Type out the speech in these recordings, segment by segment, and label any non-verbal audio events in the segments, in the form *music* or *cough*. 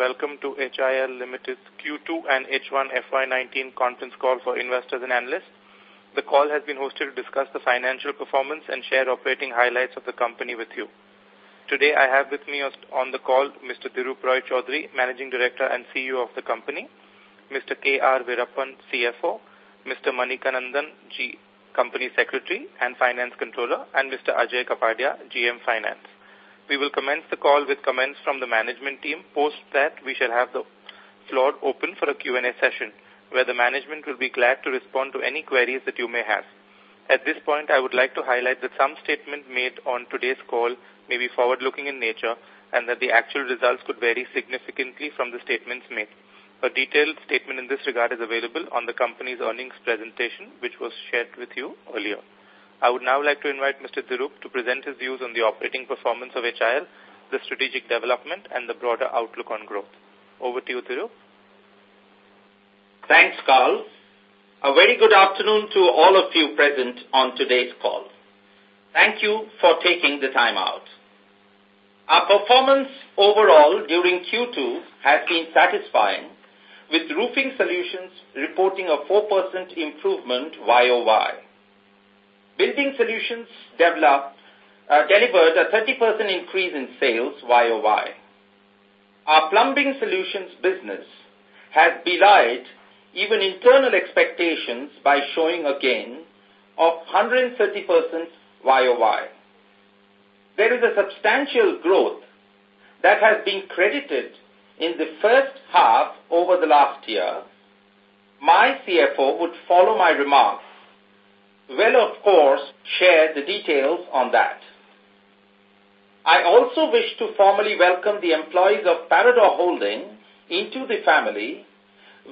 welcome to HIL Limited's Q2 and H1 FY19 conference call for investors and analysts. The call has been hosted to discuss the financial performance and share operating highlights of the company with you. Today I have with me on the call Mr. Dhirup Roy Choudhary, Managing Director and CEO of the company, Mr. K.R. Veerappan, CFO, Mr. Manikanandan, G, Company Secretary and Finance Controller, and Mr. Ajay Kapadia, GM Finance. We will commence the call with comments from the management team. Post that, we shall have the floor open for a Q&A session, where the management will be glad to respond to any queries that you may have. At this point, I would like to highlight that some statement made on today's call may be forward-looking in nature and that the actual results could vary significantly from the statements made. A detailed statement in this regard is available on the company's earnings presentation, which was shared with you earlier. I would now like to invite Mr. Dhirup to present his views on the operating performance of HIL, the strategic development, and the broader outlook on growth. Over to you, Dhirup. Thanks, Carl. A very good afternoon to all of you present on today's call. Thank you for taking the time out. Our performance overall during Q2 has been satisfying, with Roofing Solutions reporting a 4% improvement YOY. Building Solutions developed, uh, delivered a 30% increase in sales YOY. Our Plumbing Solutions business has belied even internal expectations by showing a gain of 130% YOY. There is a substantial growth that has been credited in the first half over the last year, my CFO would follow my remarks. Will, of course, share the details on that. I also wish to formally welcome the employees of Parador Holding into the family,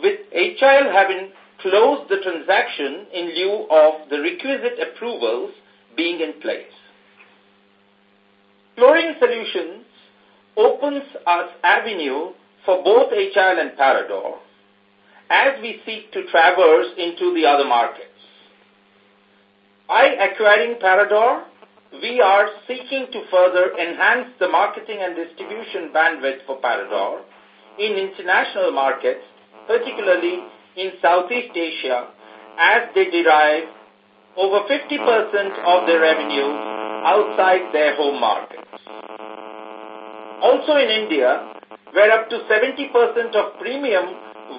with HIL having closed the transaction in lieu of the requisite approvals being in place. Flooring Solutions opens us avenue for both HIL and Parador as we seek to traverse into the other markets. By acquiring Parador, we are seeking to further enhance the marketing and distribution bandwidth for Parador in international markets, particularly in Southeast Asia, as they derive over 50% of their revenue outside their home markets. Also in India, where up to 70% of premium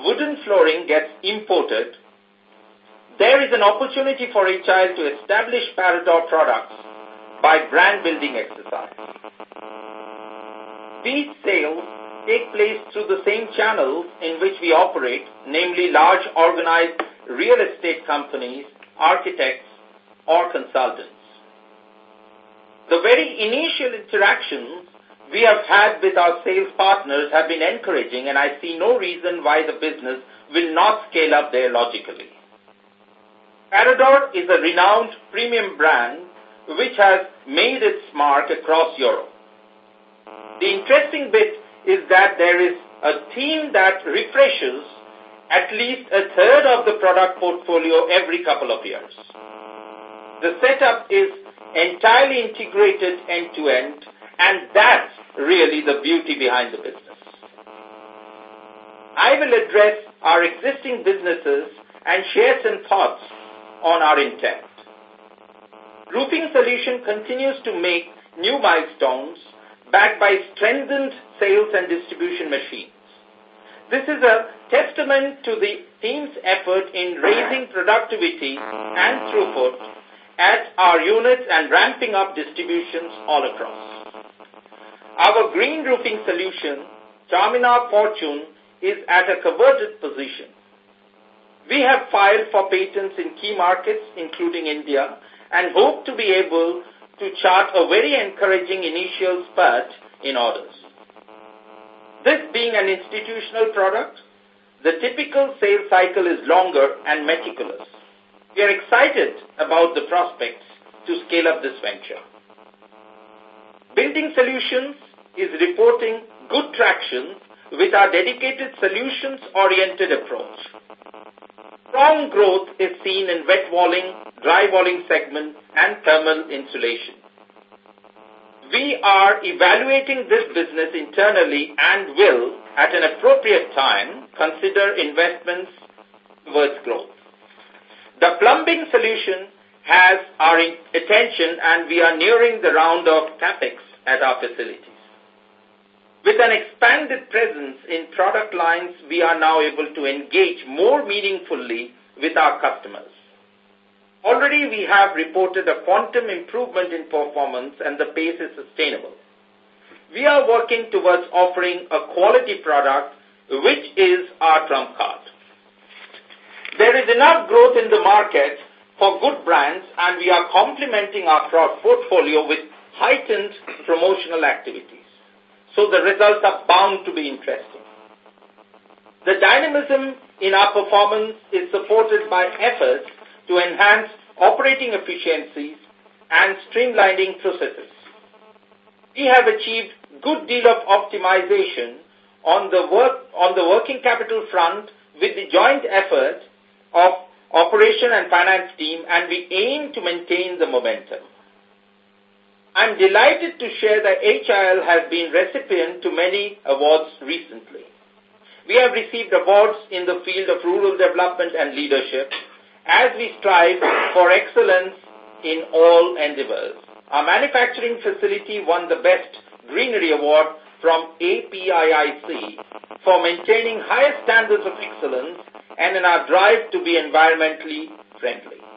wooden flooring gets imported, there is an opportunity for HIL to establish Parador products by brand building exercise. These sales take place through the same channels in which we operate, namely large organized real estate companies, architects, or consultants. The very initial interactions we have had with our sales partners have been encouraging, and I see no reason why the business will not scale up there logically. Parador is a renowned premium brand which has made its mark across Europe. The interesting bit is that there is a team that refreshes at least a third of the product portfolio every couple of years. The setup is entirely integrated end to end, and that's really the beauty behind the business. I will address our existing businesses and share some thoughts on our intent. Roofing Solution continues to make new milestones backed by strengthened sales and distribution machines. This is a testament to the team's effort in raising productivity and throughput at our units and ramping up distributions all across. Our green roofing solution, Charminar Fortune, is at a coveted position. We have filed for patents in key markets, including India, and hope to be able to chart a very encouraging initial spurt in orders. This being an institutional product, the typical sales cycle is longer and meticulous. We are excited about the prospects to scale up this venture. Building Solutions is reporting good traction with our dedicated solutions-oriented approach. Strong growth is seen in wet walling, dry walling segments, and thermal insulation. We are evaluating this business internally and will, at an appropriate time, consider investments towards growth. The plumbing solution has our attention and we are nearing the round of capex at our facilities. With an expanded presence in product lines, we are now able to engage more meaningfully with our customers. Already we have reported a quantum improvement in performance and the pace is sustainable. We are working towards offering a quality product which is our trump card. There is enough growth in the market for good brands and we are complementing our portfolio with heightened promotional activities. So the results are bound to be interesting. The dynamism in our performance is supported by efforts to enhance operating efficiencies and streamlining processes. We have achieved good deal of optimization on the work on the working capital front with the joint effort of operation and finance team and we aim to maintain the momentum. I'm delighted to share that HIL has been recipient to many awards recently. We have received awards in the field of rural development and leadership as we strive for excellence in all endeavors. Our manufacturing facility won the Best Greenery Award from APIIC for maintaining higher standards of excellence and in our drive to be environmentally friendly.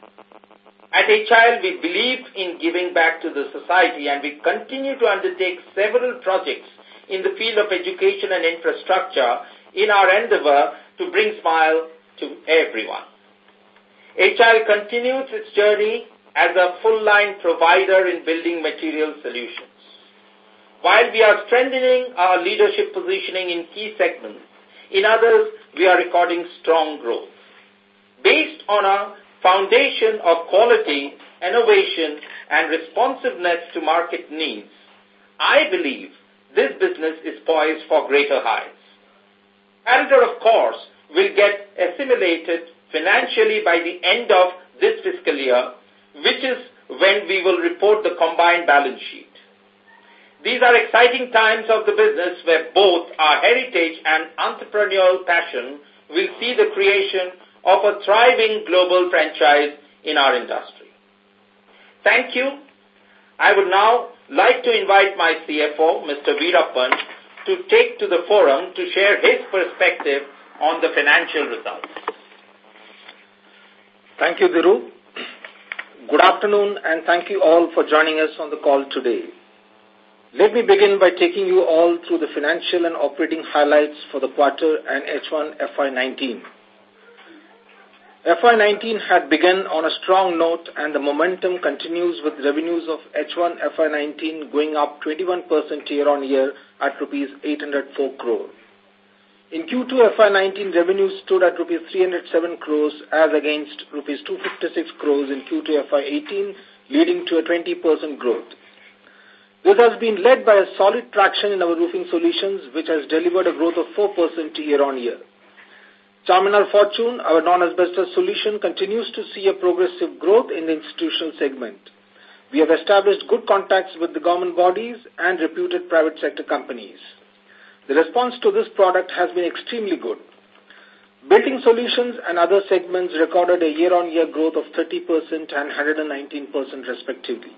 At HIL, we believe in giving back to the society and we continue to undertake several projects in the field of education and infrastructure in our endeavor to bring smile to everyone. HIL continues its journey as a full-line provider in building material solutions. While we are strengthening our leadership positioning in key segments, in others we are recording strong growth. Based on a foundation of quality, innovation, and responsiveness to market needs, I believe this business is poised for greater heights. Elder, of course, will get assimilated financially by the end of this fiscal year, which is when we will report the combined balance sheet. These are exciting times of the business where both our heritage and entrepreneurial passion will see the creation of a thriving global franchise in our industry. Thank you. I would now like to invite my CFO, Mr. Veerappan, to take to the forum to share his perspective on the financial results. Thank you, Dhiru. Good afternoon and thank you all for joining us on the call today. Let me begin by taking you all through the financial and operating highlights for the quarter and H1 FY19. FY19 had begun on a strong note and the momentum continues with revenues of H1 FY19 going up 21% year-on-year at rupees 804 crore. In Q2 FY19, revenues stood at rupees 307 crores as against rupees 256 crores in Q2 FY18, leading to a 20% growth. This has been led by a solid traction in our roofing solutions, which has delivered a growth of 4% year-on-year. Charminar Fortune, our non-asbestos solution, continues to see a progressive growth in the institutional segment. We have established good contacts with the government bodies and reputed private sector companies. The response to this product has been extremely good. Building solutions and other segments recorded a year-on-year growth of 30% and 119% respectively.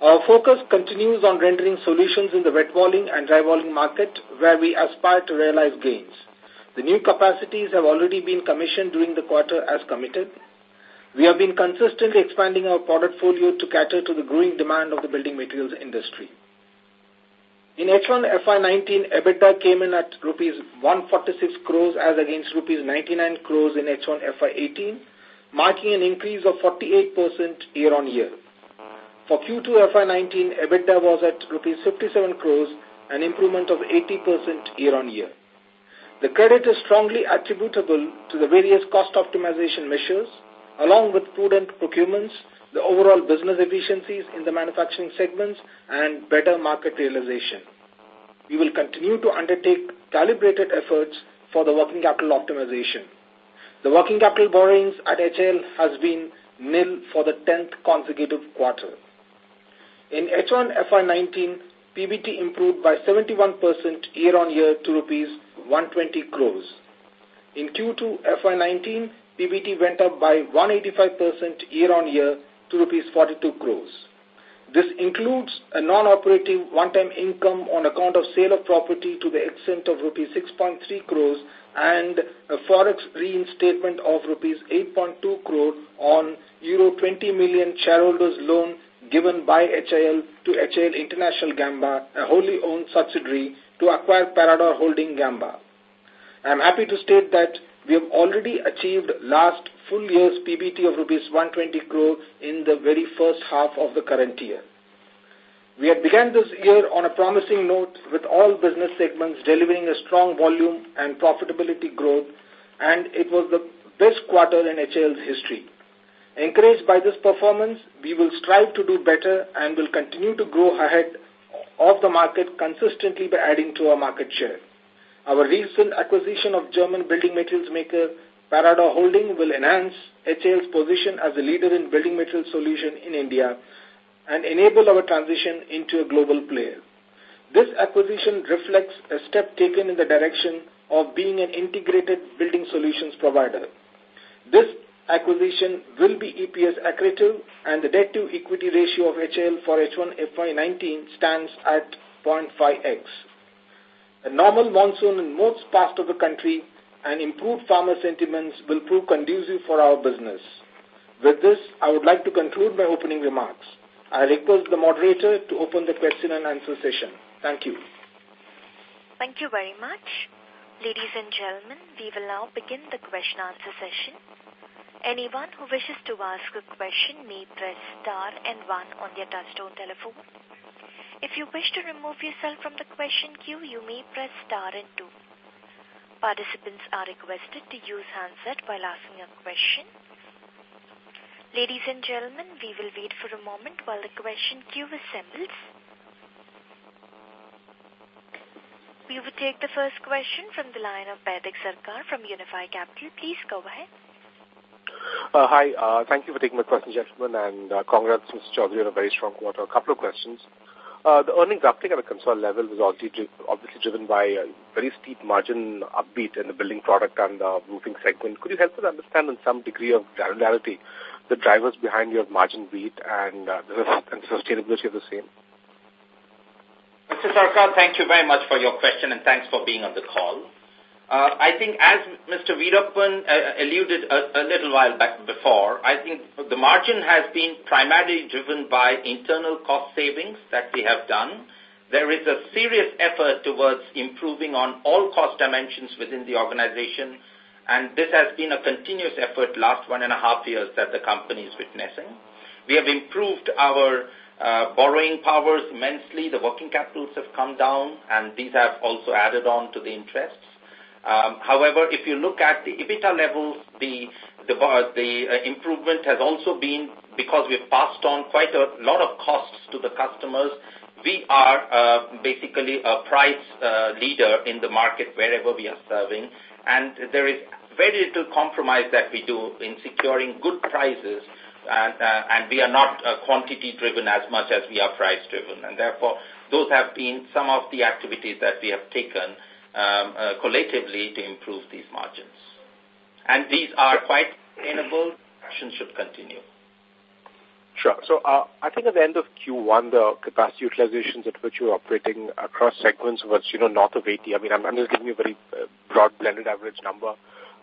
Our focus continues on rendering solutions in the wet walling and dry walling market where we aspire to realize gains. The new capacities have already been commissioned during the quarter as committed. We have been consistently expanding our portfolio to cater to the growing demand of the building materials industry. In H1 FY19, EBITDA came in at rupees 146 crores as against rupees 99 crores in H1 FY18, marking an increase of 48% year-on-year. For Q2 FY19, EBITDA was at rupees 57 crores, an improvement of 80% year-on-year. The credit is strongly attributable to the various cost optimization measures, along with prudent procurements, the overall business efficiencies in the manufacturing segments, and better market realization. We will continue to undertake calibrated efforts for the working capital optimization. The working capital borrowings at HL has been nil for the 10th consecutive quarter. In H1 FY19, PBT improved by 71% year-on-year to rupees 120 crores. In Q2 FY19, PBT went up by 185% year-on-year to rupees 42 crores. This includes a non-operative one-time income on account of sale of property to the extent of rupees 6.3 crores and a forex reinstatement of rupees 8.2 crore on euro 20 million shareholders loan given by HIL to HIL International Gamba, a wholly owned subsidiary, to acquire Parador Holding Gamba. I am happy to state that we have already achieved last full year's PBT of rupees 120 crore in the very first half of the current year. We had begun this year on a promising note with all business segments delivering a strong volume and profitability growth, and it was the best quarter in HIL's history. Encouraged by this performance, we will strive to do better and will continue to grow ahead of the market consistently by adding to our market share. Our recent acquisition of German building materials maker Parador Holding will enhance HIL's position as a leader in building material solution in India and enable our transition into a global player. This acquisition reflects a step taken in the direction of being an integrated building solutions provider. This acquisition will be EPS accretive and the debt to equity ratio of HIL for H1 FY19 stands at 0.5x. A normal monsoon in most parts of the country and improved farmer sentiments will prove conducive for our business. With this, I would like to conclude my opening remarks. I request the moderator to open the question and answer session. Thank you. Thank you very much. Ladies and gentlemen, we will now begin the question answer session. Anyone who wishes to ask a question may press star and one on their touchtone telephone. If you wish to remove yourself from the question queue, you may press star and two. Participants are requested to use handset while asking a question. Ladies and gentlemen, we will wait for a moment while the question queue assembles. We will take the first question from the line of Baidik Sarkar from Unify Capital. Please go ahead. Uh, hi, uh, thank you for taking my question, gentlemen, and uh, congrats, Mr. Chaudhary, on a very strong quarter. A couple of questions. Uh, the earnings uptick at a consolidated level was obviously, obviously driven by a very steep margin upbeat in the building product and the roofing segment. Could you help us understand in some degree of granularity the drivers behind your margin beat and, uh, the, and the sustainability of the same? Mr. Sarkar, thank you very much for your question and thanks for being on the call. Uh, I think as Mr. Veerappan uh, alluded a, a, little while back before, I think the margin has been primarily driven by internal cost savings that we have done. There is a serious effort towards improving on all cost dimensions within the organization, and this has been a continuous effort last one and a half years that the company is witnessing. We have improved our uh, borrowing powers immensely. The working capitals have come down, and these have also added on to the interests. Um, however, if you look at the EBITDA levels, the, the, uh, the uh, improvement has also been because we've passed on quite a lot of costs to the customers. We are uh, basically a price uh, leader in the market wherever we are serving, and there is very little compromise that we do in securing good prices. And, uh, and we are not uh, quantity driven as much as we are price driven. And therefore those have been some of the activities that we have taken um, uh, collectively to improve these margins. And these are quite sustainable. Action should continue. Sure. So uh, I think at the end of Q1, the capacity utilizations at which you're operating across segments was, you know, north of 80. I mean, I'm, I'm just giving you a very uh, broad blended average number.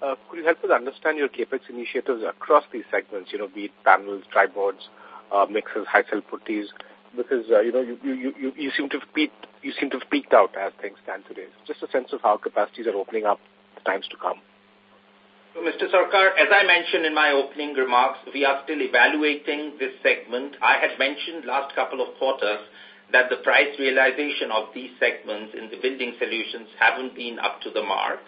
Uh, could you help us understand your capex initiatives across these segments, you know, be it panels, triboards, uh, mixers, Hysil putties, because uh, you know you, you you you seem to have peaked you seem to have peaked out as things stand today. Just a sense of how capacities are opening up the times to come. So, Mr. Sarkar, as I mentioned in my opening remarks, we are still evaluating this segment. I had mentioned last couple of quarters that the price realization of these segments in the building solutions haven't been up to the mark.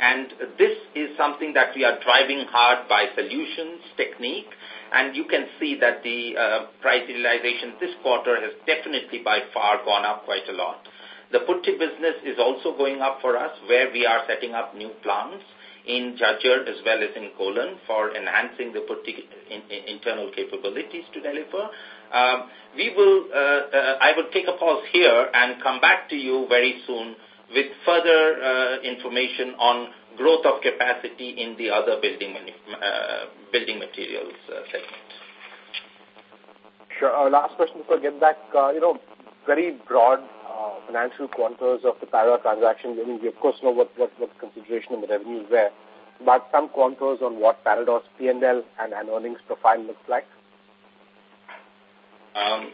And this is something that we are driving hard by solutions, technique, and you can see that the uh, price realization this quarter has definitely by far gone up quite a lot. The putty business is also going up for us where we are setting up new plants in Jhajjar as well as in Kolan for enhancing the putty in, in internal capabilities to deliver. Um, we will, uh, uh, I will take a pause here and come back to you very soon with further uh, information on growth of capacity in the other building, uh, building materials uh, segment. Sure. Uh, last question before I get back. Uh, you know, very broad uh, financial contours of the Para transaction. I mean, we of course know what, what, what consideration and the revenues were, but some contours on what Parador's P&L and, and earnings profile looks like. Um,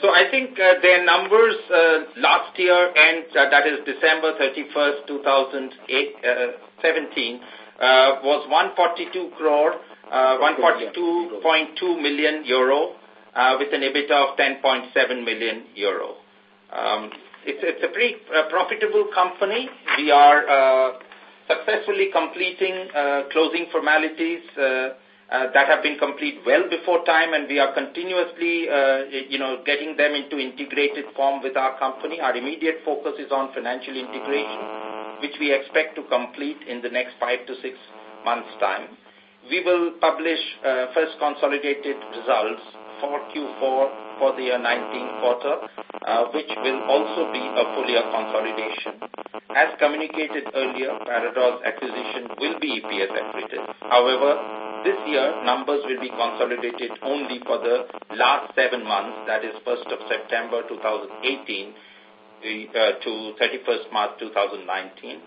so I think uh, their numbers uh, last year and uh, that is December 31st, 2017 uh, uh, was 142 crore, uh, 142.2 million euro uh, with an EBITDA of 10.7 million euro. Um, it's, it's a pretty uh, profitable company. We are uh, successfully completing uh, closing formalities uh, uh, that have been complete well before time and we are continuously, uh, you know, getting them into integrated form with our company. Our immediate focus is on financial integration, which we expect to complete in the next five to six months' time. We will publish uh, first consolidated results for Q4 for the year 19 quarter, uh, which will also be a full year consolidation. As communicated earlier, Parador's acquisition will be EPS accretive. However, this year, numbers will be consolidated only for the last seven months, that is 1st of September 2018 uh, to 31st March 2019.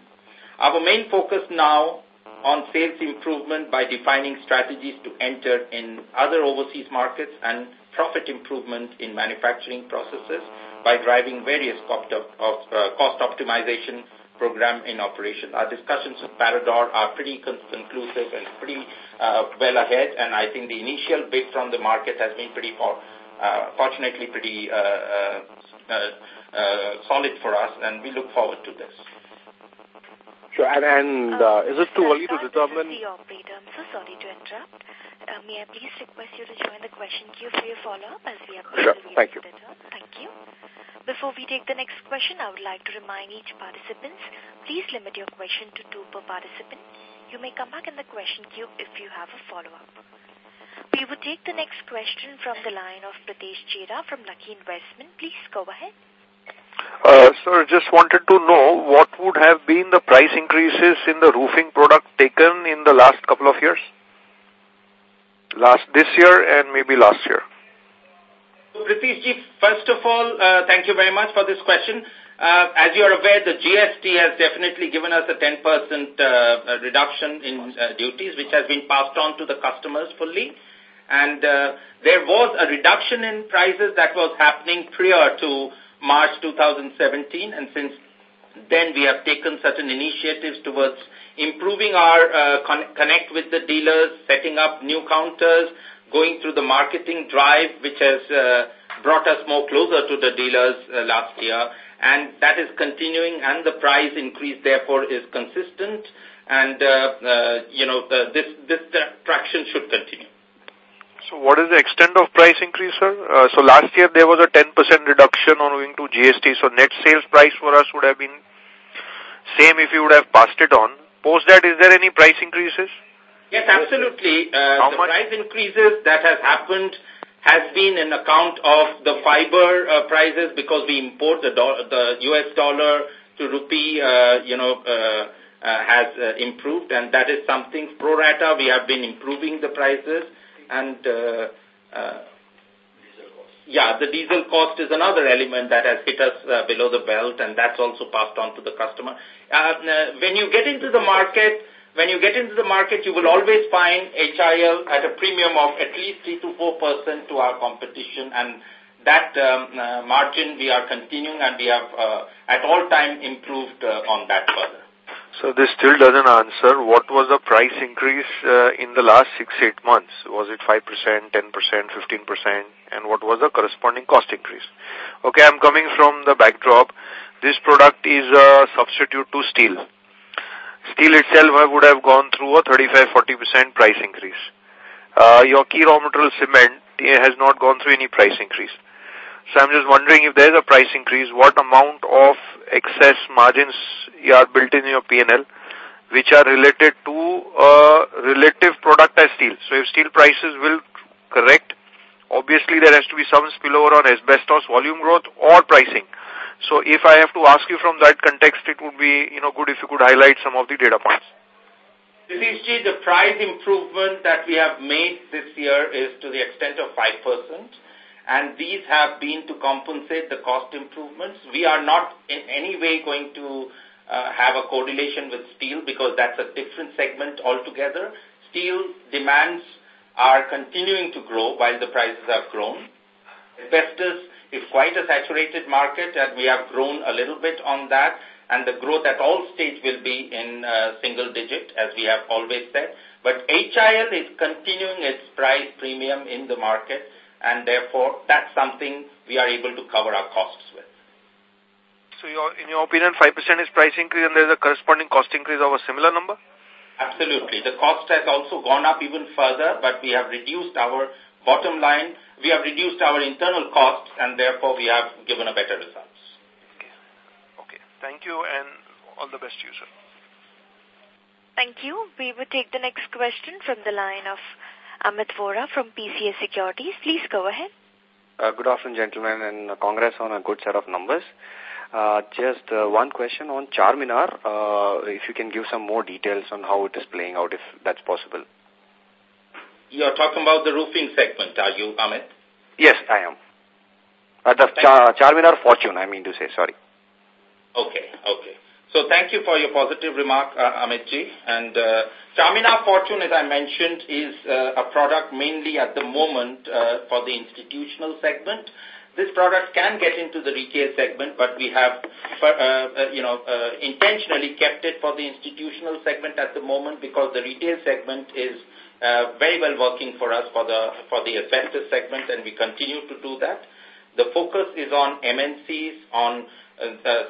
Our main focus now on sales improvement by defining strategies to enter in other overseas markets and profit improvement in manufacturing processes by driving various cost, of, uh, cost optimization program in operation. Our discussions with Parador are pretty conclusive and pretty uh, well ahead, and I think the initial bid from the market has been pretty, for, uh, fortunately, pretty uh, uh, uh, solid for us, and we look forward to this. Sure, and, and uh, is it too early to determine? This is the operator. I'm so sorry to interrupt. Uh, may I please request you to join the question queue for your follow-up as we have Sure, thank you. Thank you. Before we take the next question, I would like to remind each participant, please limit your question to two per participant. You may come back in the question queue if you have a follow-up. We will take the next question from the line of Pritesh Chera from Lucky Investment. Please go ahead. Uh, sir, just wanted to know what would have been the price increases in the roofing product taken in the last couple of years? last this year and maybe last year? So, Pritishji, first of all, uh, thank you very much for this question. Uh, as you are aware, the GST has definitely given us a 10% uh, reduction in uh, duties, which has been passed on to the customers fully. And uh, there was a reduction in prices that was happening prior to March 2017, and since then we have taken certain initiatives towards improving our uh, con connect with the dealers, setting up new counters, going through the marketing drive, which has uh, brought us more closer to the dealers uh, last year. And that is continuing, and the price increase, therefore, is consistent. And, uh, uh, you know, the, this, this traction should continue. So what is the extent of price increase, sir? Uh, so last year there was a 10% reduction on owing to GST. So net sales price for us would have been same if you would have passed it on. Post that, is there any price increases? Yes, absolutely. Uh, the much? price increases that has happened has been in account of the fiber uh, prices because we import the, dollar, the U.S. dollar to rupee, uh, you know, uh, uh, has uh, improved and that is something pro rata. We have been improving the prices and uh, uh, yeah, the diesel cost is another element that has hit us uh, below the belt, and that's also passed on to the customer. Uh, uh, when you get into the market, when you get into the market, you will always find HIL at a premium of at least 3 to 4% to our competition, and that um, uh, margin we are continuing, and we have uh, at all time improved uh, on that further. So this still doesn't answer. What was the price increase uh, in the last six, eight months? Was it 5%, 10%, 15%? And what was the corresponding cost increase? Okay, I'm coming from the backdrop. This product is a substitute to steel. Steel itself would have gone through a 35-40% price increase. Uh, your key raw material cement has not gone through any price increase. So I'm just wondering if there is a price increase, what amount of excess margins are built in your P&L which are related to a relative product as steel. So if steel prices will correct, obviously there has to be some spillover on asbestos volume growth or pricing. So if I have to ask you from that context, it would be, you know, good if you could highlight some of the data points. Satish, the price improvement that we have made this year is to the extent of 5%, and these have been to compensate the cost improvements. We are not in any way going to uh, have a correlation with steel because that's a different segment altogether. Steel demands are continuing to grow while the prices have grown. Asbestos is quite a saturated market and we have grown a little bit on that and the growth at all stage will be in uh, single digit as we have always said. But HIL is continuing its price premium in the market and therefore that's something we are able to cover our costs with. So your, in your opinion, 5% is price increase and there is a corresponding cost increase of a similar number? Absolutely. The cost has also gone up even further, but we have reduced our bottom line. We have reduced our internal costs, and therefore we have given a better results. Okay. Okay. Thank you, and all the best to you, sir. Thank you. We will take the next question from the line of Amit Vora from PCA Securities. Please go ahead. Uh, good afternoon, gentlemen, and congrats on a good set of numbers. Uh, just uh, one question on Charminar, uh, if you can give some more details on how it is playing out, if that's possible. You're talking about the roofing segment, are you, Amit? Yes, I am. Uh, the Char Charminar Fortune, I mean to say, sorry. Okay, okay. So thank you for your positive remark, uh, Amitji. And uh, Charminar Fortune, as I mentioned, is uh, a product mainly at the moment uh, for the institutional segment. This product can get into the retail segment, but we have, uh, uh, you know, uh, intentionally kept it for the institutional segment at the moment because the retail segment is uh, very well working for us for the for the asbestos segment, and we continue to do that. The focus is on MNCs, on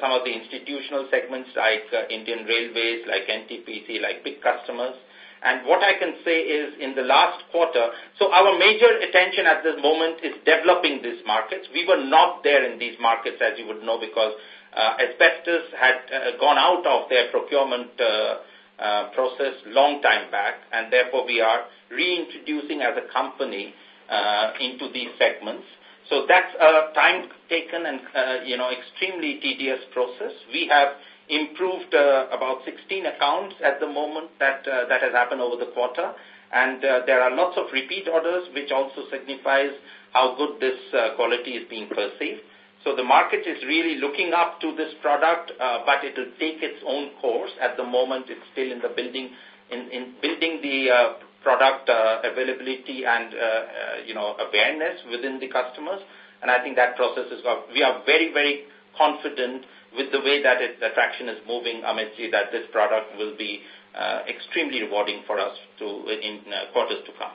some of the institutional segments like uh, Indian Railways, like NTPC, like big customers. And what I can say is in the last quarter, so our major attention at this moment is developing these markets. We were not there in these markets, as you would know, because uh, asbestos had uh, gone out of their procurement uh, uh, process long time back, and therefore we are reintroducing as a company uh, into these segments. So that's a time taken and, uh, you know, extremely tedious process. We have improved uh, about 16 accounts at the moment that uh, that has happened over the quarter. And uh, there are lots of repeat orders, which also signifies how good this uh, quality is being perceived. So the market is really looking up to this product, uh, but it will take its own course. At the moment, it's still in the building, in, in building the uh, product uh, availability and, uh, uh, you know, awareness within the customers. And I think that process is, we are very, very confident with the way that it, the traction is moving, Amitji, that this product will be uh, extremely rewarding for us to in uh, quarters to come.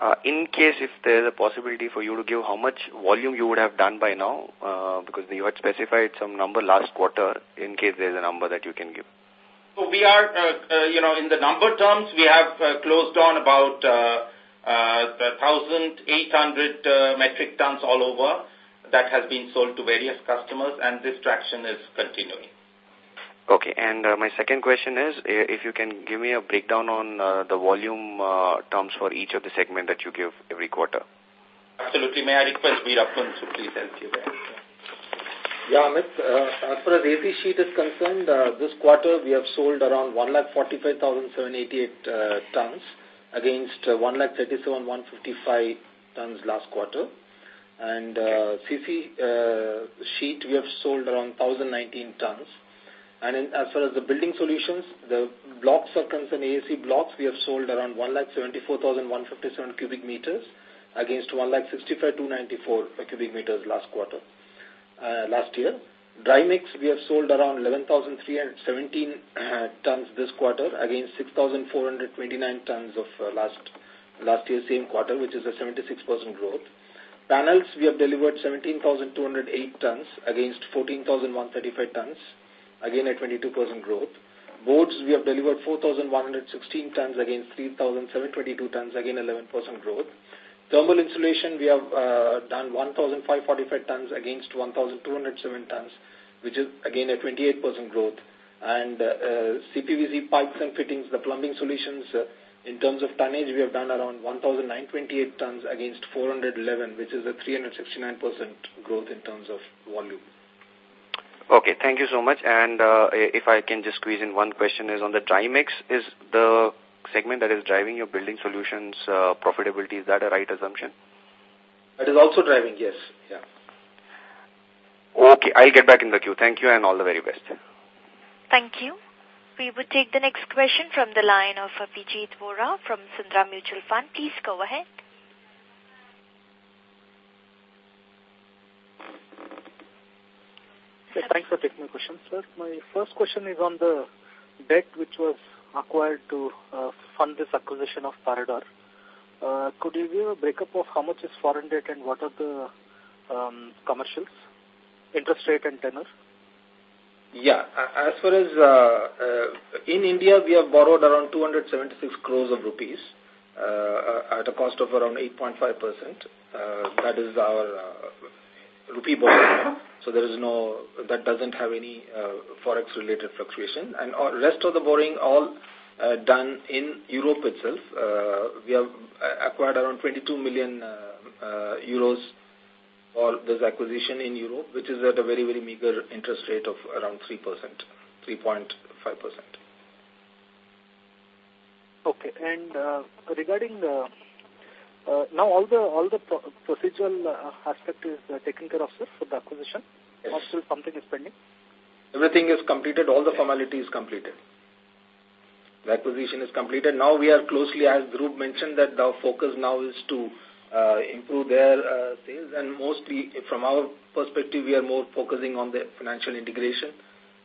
Uh, in case if there is a possibility for you to give how much volume you would have done by now, uh, because you had specified some number last quarter, in case there is a number that you can give. So we are, uh, uh, you know, in the number terms, we have uh, closed on about uh, uh, 1,800 uh, metric tons all over that has been sold to various customers and this traction is continuing. Okay, and uh, my second question is if you can give me a breakdown on uh, the volume uh, terms for each of the segment that you give every quarter. Absolutely. May I request Veerappan to please help you there? Yeah, Amit, uh, as far as AC sheet is concerned, uh, this quarter we have sold around 1,45,788 uh, tons against uh, 1,37,155 tons last quarter. And uh, CC uh, sheet, we have sold around 1,019 tons. And in, as far as the building solutions, the blocks are concerned, AAC blocks, we have sold around 1,74,157 cubic meters against 1,65,294 cubic meters last quarter, last year. Dry mix, we have sold around 11,317 uh, tons this quarter against 6,429 tons of uh, last last year same quarter, which is a 76% growth. Panels, we have delivered 17,208 tons against 14,135 tons, again a 22% growth. Boards, we have delivered 4,116 tons against 3,722 tons, again 11% growth. Thermal insulation, we have uh, done 1,545 tons against 1,207 tons, which is again a 28% growth. And uh, uh, CPVC pipes and fittings, the plumbing solutions, uh, In terms of tonnage, we have done around 1,928 tons against 411, which is a 369% growth in terms of volume. Okay, thank you so much. And uh, if I can just squeeze in one question is on the dry mix, is the segment that is driving your building solutions uh, profitability, is that a right assumption? That is also driving, yes. Yeah. Okay, I'll get back in the queue. Thank you and all the very best. Thank you. We would take the next question from the line of Abhijit Vora from Sundaram Mutual Fund. Please go ahead. Yeah, thanks for taking my question, sir. My first question is on the debt which was acquired to uh, fund this acquisition of Parador. Uh, could you give a breakup of how much is foreign debt and what are the um, commercials, interest rate and tenor? Yeah, as far as uh, uh, in India, we have borrowed around 276 crores of rupees uh, at a cost of around 8.5 percent. Uh, that is our rupee borrowing. So there is no that doesn't have any uh, forex related fluctuation, and all, rest of the borrowing all uh, done in Europe itself. Uh, we have acquired around 22 million uh, uh, euros for this acquisition in Europe, which is at a very, very meager interest rate of around 3%, 3.5%. Okay, and uh, regarding the, uh, now all the all the pro procedural uh, aspect is uh, taken care of, sir, for the acquisition? Yes. Or still something is pending? Everything is completed, all the formalities completed. The acquisition is completed. Now we are closely, as Dhruv mentioned, that our focus now is to uh, improve their uh, sales and mostly from our perspective we are more focusing on the financial integration.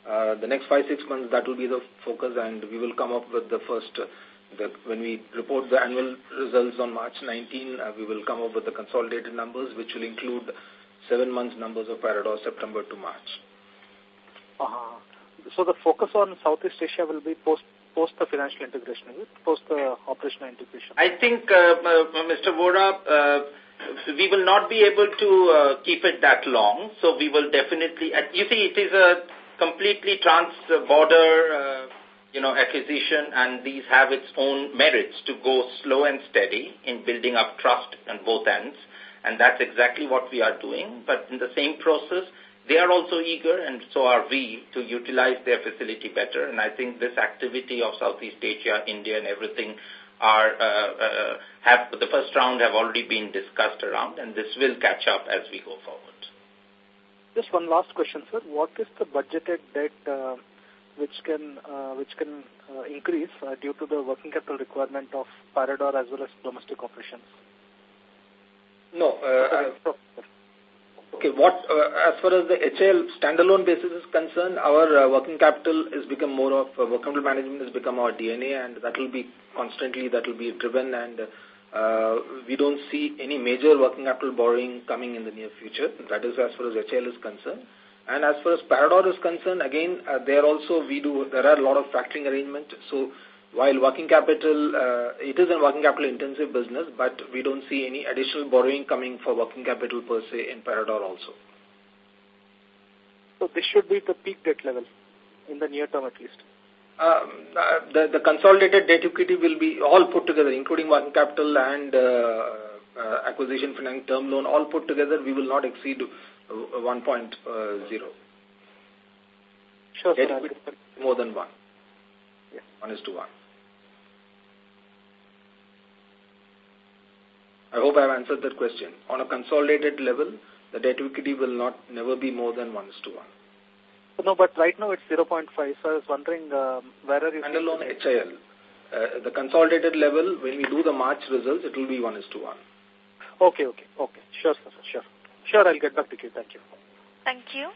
Uh, the next five, six months that will be the focus and we will come up with the first, uh, the, when we report the annual results on March 19, uh, we will come up with the consolidated numbers which will include seven months numbers of Parador September to March. Uh -huh. So the focus on Southeast Asia will be post post the financial integration, is it? Post the operational integration? I think, uh, uh Mr. Vora, uh, we will not be able to uh, keep it that long. So we will definitely, uh, you see, it is a completely trans-border, uh, you know, acquisition and these have its own merits to go slow and steady in building up trust on both ends. And that's exactly what we are doing. But in the same process, they are also eager, and so are we, to utilize their facility better. And I think this activity of Southeast Asia, India, and everything are uh, uh, have the first round have already been discussed around, and this will catch up as we go forward. Just one last question, sir. What is the budgeted debt uh, which can uh, which can uh, increase uh, due to the working capital requirement of Parador as well as domestic operations? No. Uh, Okay, what uh, as far as the HIL standalone basis is concerned, our uh, working capital has become more of uh, working capital management has become our DNA, and that will be constantly that will be driven, and uh, we don't see any major working capital borrowing coming in the near future. That is as far as HIL is concerned. And as far as Parador is concerned, again, uh, there also we do there are a lot of factoring arrangements. So while working capital, uh, it is a working capital intensive business, but we don't see any additional borrowing coming for working capital per se in Parador also. So this should be the peak debt level in the near term at least. Um, uh, the, the consolidated debt equity will be all put together, including working capital and uh, uh, acquisition finance term loan, all put together, we will not exceed 1.0. Sure, more than one. Yeah. One is to one. I hope I have answered that question. On a consolidated level, the debt equity will not never be more than 1 is to 1. No, but right now it's 0.5. So I was wondering um, where are you... Standalone HIL. Uh, the consolidated level, when we do the March results, it will be 1 is to 1. Okay, okay, okay. Sure, sir, sure. Sure, I'll get back to you. Thank you. Thank you.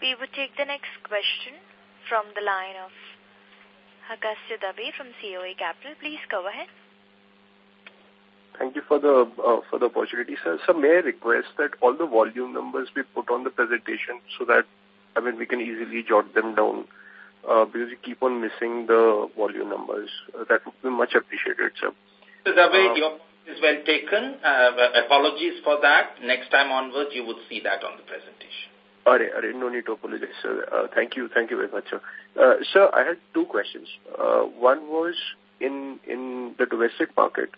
We would take the next question from the line of Agastya Dave from CAO Capital. Please go ahead. Thank you for the uh, for the opportunity, sir. So may I request that all the volume numbers be put on the presentation so that I mean we can easily jot them down uh, because you keep on missing the volume numbers. Uh, that would be much appreciated, sir. So the way uh, your is well taken. Uh, apologies for that. Next time onwards, you would see that on the presentation. Are, are, no need to apologize, sir. Uh, thank you. Thank you very much, sir. Uh, sir, I had two questions. Uh, one was in, in the domestic market,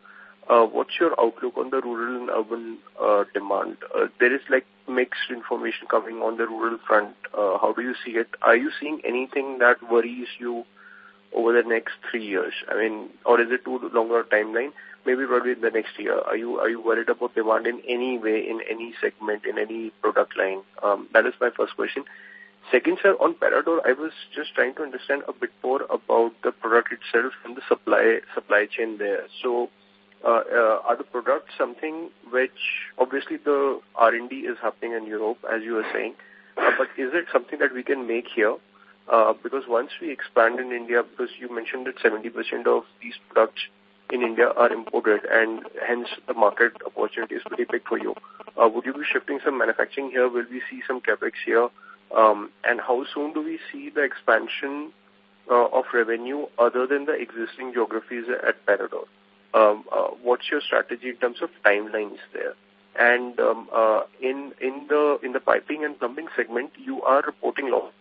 what's your outlook on the rural and urban demand? There is like mixed information coming on the rural front. How do you see it? Are you seeing anything that worries you over the next three years? I mean, or is it too longer timeline? Maybe probably in the next year. Are you are you worried about demand in any way, in any segment, in any product line? Um, that is my first question. Second, sir, on Parador, I was just trying to understand a bit more about the product itself and the supply supply chain there. So uh, uh, are the products something which obviously the R&D is happening in Europe, as you were saying, uh, but is it something that we can make here? Uh, because once we expand in India, because you mentioned that 70% of these products in India are imported and hence the market opportunity is pretty big for you. Uh, would you be shifting some manufacturing here? Will we see some capex here? Um, and how soon do we see the expansion uh, of revenue other than the existing geographies at Parador? um, uh, what's your strategy in terms of timelines there? And um, uh, in in the in the piping and plumbing segment, you are reporting loss.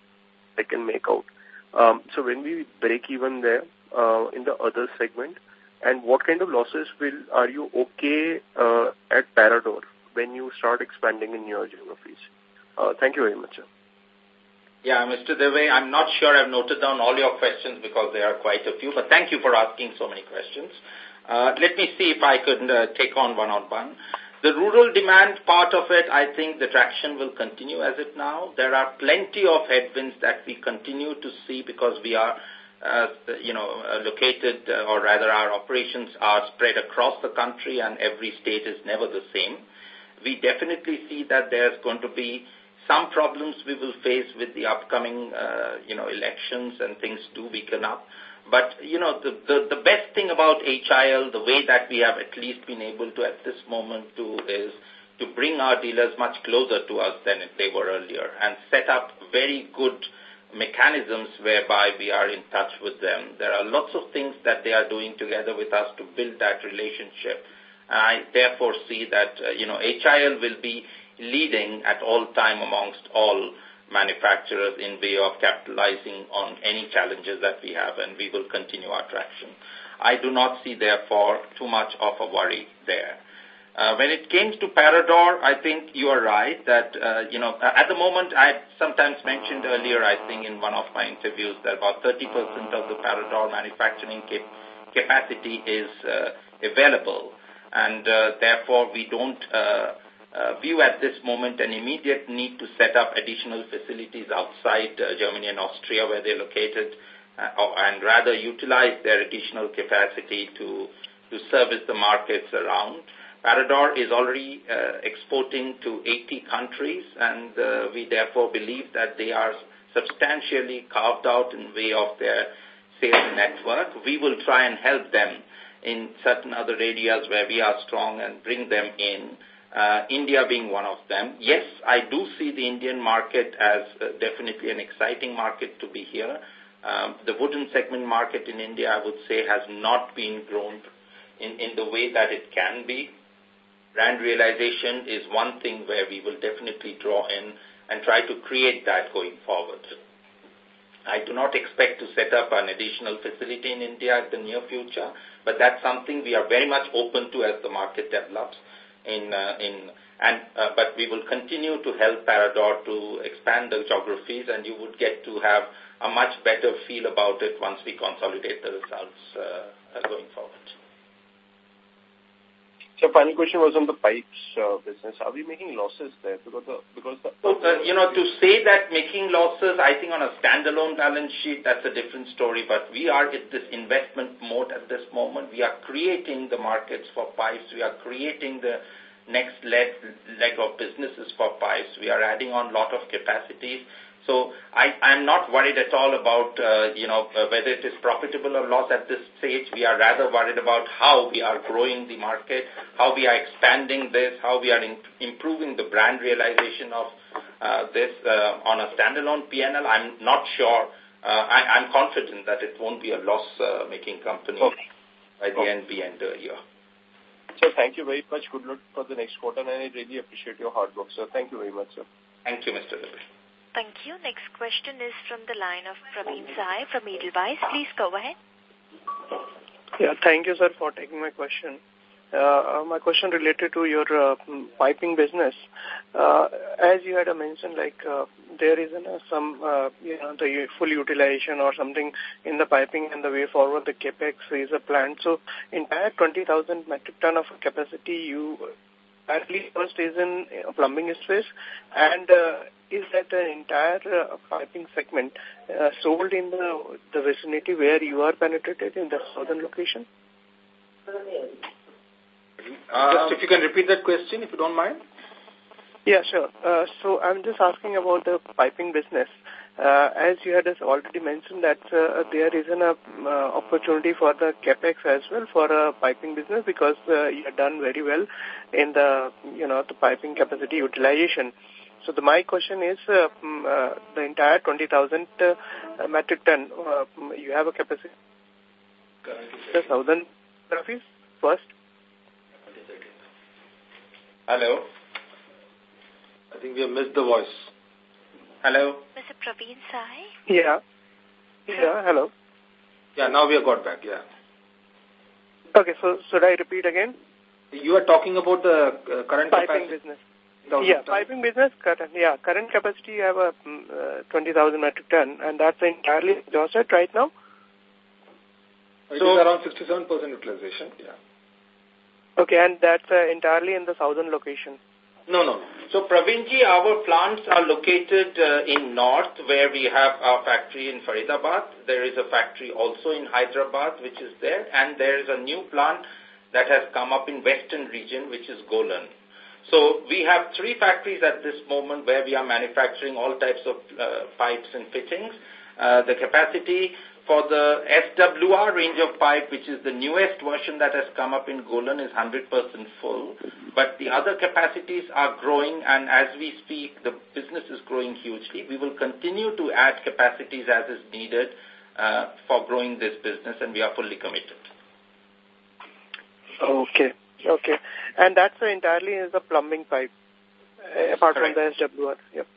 I can make out. Um, so when we break even there uh, in the other segment, and what kind of losses will are you okay uh, at Parador when you start expanding in your geographies? Uh, thank you very much, sir. Yeah, Mr. Deve, I'm not sure I've noted down all your questions because there are quite a few, but thank you for asking so many questions. Uh, let me see if I could uh, take on one on one. The rural demand part of it, I think the traction will continue as it now. There are plenty of headwinds that we continue to see because we are, you know, uh, located, uh, or rather our operations are spread across the country and every state is never the same. We definitely see that there's going to be some problems we will face with the upcoming, uh, you know, elections and things do weaken up. But, you know, the, the, the best thing about HIL, the way that we have at least been able to at this moment do is to bring our dealers much closer to us than they were earlier and set up very good mechanisms whereby we are in touch with them. There are lots of things that they are doing together with us to build that relationship. And I therefore see that, uh, you know, HIL will be leading at all time amongst all manufacturers in way of capitalizing on any challenges that we have, and we will continue our traction. I do not see, therefore, too much of a worry there. Uh, when it came to Parador, I think you are right that, uh, you know, at the moment, I sometimes mentioned earlier, I think in one of my interviews, that about 30% of the Parador manufacturing cap capacity is uh, available. And uh, therefore, we don't uh, uh, view at this moment an immediate need to set up additional facilities outside uh, Germany and Austria where they're located uh, and rather utilize their additional capacity to, to service the markets around. Parador is already uh, exporting to 80 countries and uh, we therefore believe that they are substantially carved out in way of their sales network. We will try and help them in certain other areas where we are strong and bring them in uh, India being one of them. Yes, I do see the Indian market as uh, definitely an exciting market to be here. Um, the wooden segment market in India, I would say, has not been grown in, in the way that it can be. Brand realization is one thing where we will definitely draw in and try to create that going forward. I do not expect to set up an additional facility in India in the near future, but that's something we are very much open to as the market develops in, uh, in and uh, but we will continue to help Parador to expand the geographies and you would get to have a much better feel about it once we consolidate the results uh, going forward. So final question was on the pipes uh, business. Are we making losses there? Because the, because the uh, you know, to say that making losses, I think on a standalone balance sheet, that's a different story. But we are in this investment mode at this moment. We are creating the markets for pipes. We are creating the next leg, leg of businesses for pipes. We are adding on a lot of capacities. So I, I'm not worried at all about, uh, you know, uh, whether it is profitable or loss at this stage. We are rather worried about how we are growing the market, how we are expanding this, how we are in, improving the brand realization of uh, this uh, on a standalone PNL. I'm not sure. Uh, I, I'm confident that it won't be a loss-making uh, company okay. by the okay. end, of the year. So thank you very much. Good luck for the next quarter, and I really appreciate your hard work, sir. Thank you very much, sir. Thank you, Mr. Libby. Thank you. Next question is from the line of Praveen Sahai from Edelweiss. Please go ahead. Yeah, thank you, sir, for taking my question. Uh, my question related to your uh, piping business. Uh, as you had mentioned, like uh, there is uh, some, uh, you know, the full utilization or something in the piping and the way forward the capex is a plan. So, entire 20,000 metric ton of capacity you at least first is in uh, plumbing space and uh, is that the entire uh, piping segment uh, sold in the, the vicinity where you are penetrated in the southern location? Uh, just if you can repeat that question, if you don't mind. Yeah, sure. Uh, so I'm just asking about the piping business. Uh, as you had already mentioned that uh, there is an uh, opportunity for the capex as well for a piping business because uh, you have done very well in the you know the piping capacity utilization. So the, my question is uh, mm, uh, the entire 20,000 uh, metric ton uh, mm, you have a capacity the southern geographies first. Hello. I think we have missed the voice. Hello. Mr. Praveen Sai? Yeah. Yeah, hello. Yeah, now we have got back, yeah. Okay, so should I repeat again? You are talking about the uh, current piping capacity. business. Yeah, piping business, current, yeah, current capacity you have a mm, uh, 20,000 metric ton and that's entirely exhausted right now? It So- is around 67% utilization, yeah. Okay, and that's uh, entirely in the southern location. No, no. So, Pravinji, our plants are located uh, in north where we have our factory in Faridabad. There is a factory also in Hyderabad which is there and there is a new plant that has come up in western region which is Golan. So we have three factories at this moment where we are manufacturing all types of uh, pipes and fittings. Uh, the capacity for the SWR range of pipe, which is the newest version that has come up in Golan, is 100% full. But the other capacities are growing, and as we speak, the business is growing hugely. We will continue to add capacities as is needed uh, for growing this business, and we are fully committed. Okay, okay. And that's entirely is a plumbing pipe, uh, apart Correct. from the SWR. Yep.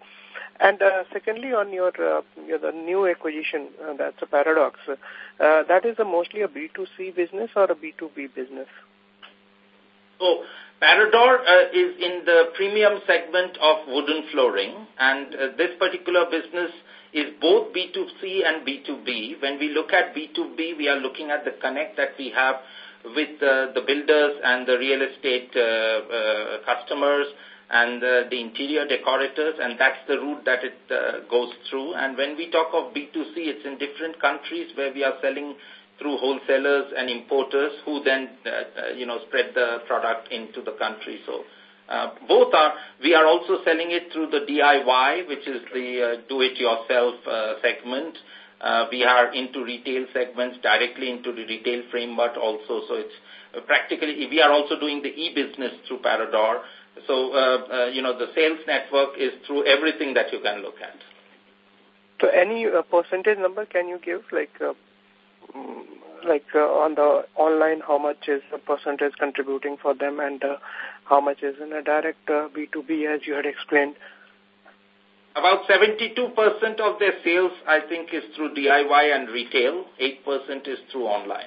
And uh, secondly, on your, uh, your the new acquisition, uh, that's a Parador. Uh, that is a mostly a B2C business or a B2B business? So, Parador uh, is in the premium segment of wooden flooring, and uh, this particular business is both B2C and B2B. When we look at B2B, we are looking at the connect that we have with the builders and the real estate uh, uh, customers and the interior decorators, and that's the route that it uh, goes through. And when we talk of B2C, it's in different countries where we are selling through wholesalers and importers who then, you know, spread the product into the country. So uh, both are, we are also selling it through the DIY, which is the uh, do-it-yourself uh, segment. Uh, we are into retail segments, directly into the retail framework also. So it's uh, practically, we are also doing the e-business through Parador. So, uh, uh, you know, the sales network is through everything that you can look at. So any uh, percentage number can you give, like, uh, mm, like uh, on the online, how much is the percentage contributing for them and uh, how much is in a direct uh, B2B as you had explained? About 72% of their sales, I think, is through DIY and retail. 8% is through online.